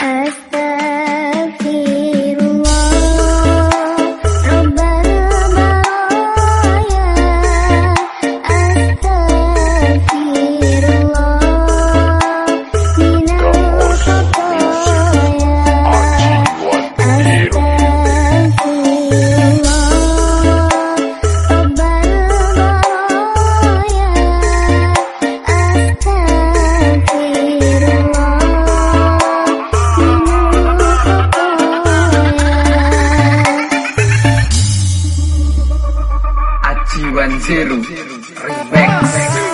us Iwan Zero Remix